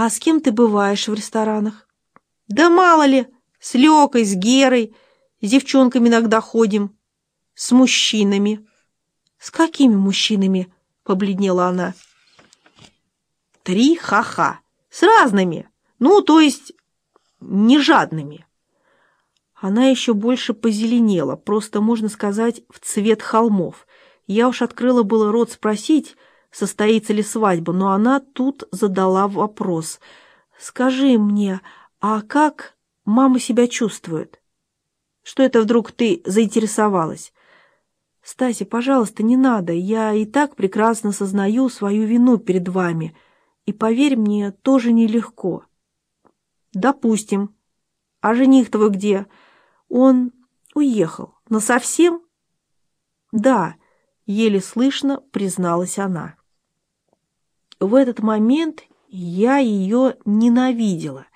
«А с кем ты бываешь в ресторанах?» «Да мало ли, с Лёкой, с Герой, с девчонками иногда ходим, с мужчинами». «С какими мужчинами?» — побледнела она. «Три ха-ха, с разными, ну, то есть не жадными». Она еще больше позеленела, просто, можно сказать, в цвет холмов. Я уж открыла было рот спросить, состоится ли свадьба, но она тут задала вопрос. «Скажи мне, а как мама себя чувствует?» «Что это вдруг ты заинтересовалась?» «Стася, пожалуйста, не надо, я и так прекрасно сознаю свою вину перед вами, и, поверь мне, тоже нелегко». «Допустим. А жених твой где?» Он уехал. Насовсем? Да, еле слышно призналась она. В этот момент я ее ненавидела.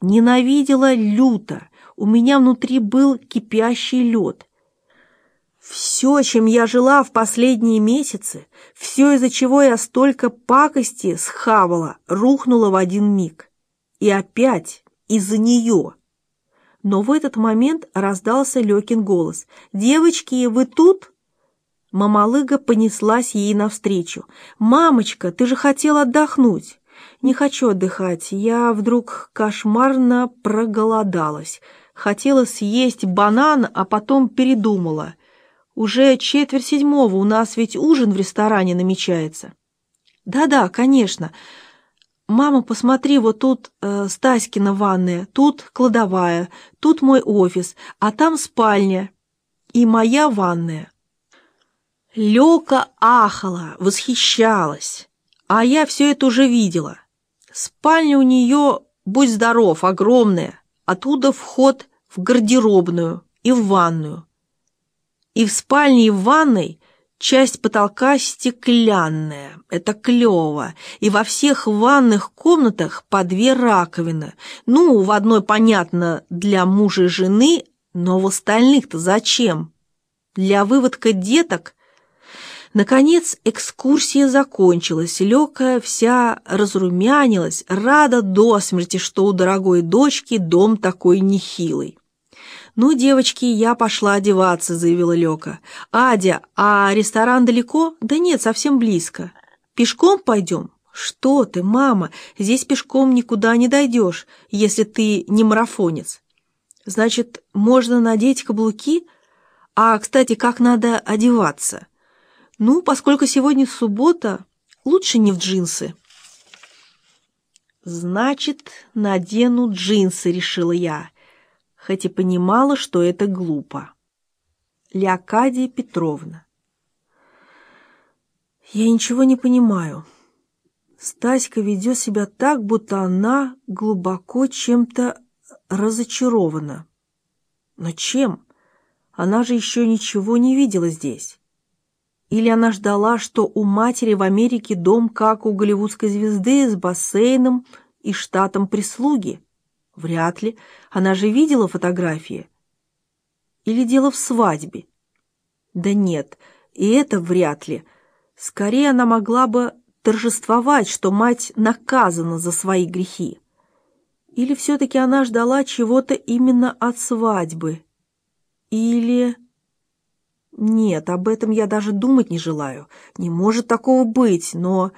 Ненавидела люто. У меня внутри был кипящий лед. Все, чем я жила в последние месяцы, все, из-за чего я столько пакости схавала, рухнуло в один миг. И опять из-за нее. Но в этот момент раздался Лёкин голос. «Девочки, вы тут?» Мамалыга понеслась ей навстречу. «Мамочка, ты же хотела отдохнуть!» «Не хочу отдыхать. Я вдруг кошмарно проголодалась. Хотела съесть банан, а потом передумала. Уже четверть седьмого, у нас ведь ужин в ресторане намечается». «Да-да, конечно. «Мама, посмотри, вот тут э, Стаськина ванная, тут кладовая, тут мой офис, а там спальня и моя ванная». Лёка ахала, восхищалась, а я все это уже видела. Спальня у нее, будь здоров, огромная, оттуда вход в гардеробную и в ванную. И в спальне, и в ванной Часть потолка стеклянная, это клево, и во всех ванных комнатах по две раковины. Ну, в одной, понятно, для мужа и жены, но в остальных-то зачем? Для выводка деток? Наконец экскурсия закончилась, Лёка вся разрумянилась, рада до смерти, что у дорогой дочки дом такой нехилый. «Ну, девочки, я пошла одеваться», — заявила Лёка. «Адя, а ресторан далеко?» «Да нет, совсем близко». «Пешком пойдем?» «Что ты, мама, здесь пешком никуда не дойдешь, если ты не марафонец». «Значит, можно надеть каблуки? А, кстати, как надо одеваться?» «Ну, поскольку сегодня суббота, лучше не в джинсы». «Значит, надену джинсы», — решила я хоть и понимала, что это глупо. Леокадия Петровна. Я ничего не понимаю. Стаська ведет себя так, будто она глубоко чем-то разочарована. Но чем? Она же еще ничего не видела здесь. Или она ждала, что у матери в Америке дом, как у голливудской звезды, с бассейном и штатом прислуги? Вряд ли. Она же видела фотографии. Или дело в свадьбе? Да нет, и это вряд ли. Скорее она могла бы торжествовать, что мать наказана за свои грехи. Или все-таки она ждала чего-то именно от свадьбы? Или... Нет, об этом я даже думать не желаю. Не может такого быть, но...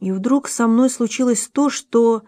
И вдруг со мной случилось то, что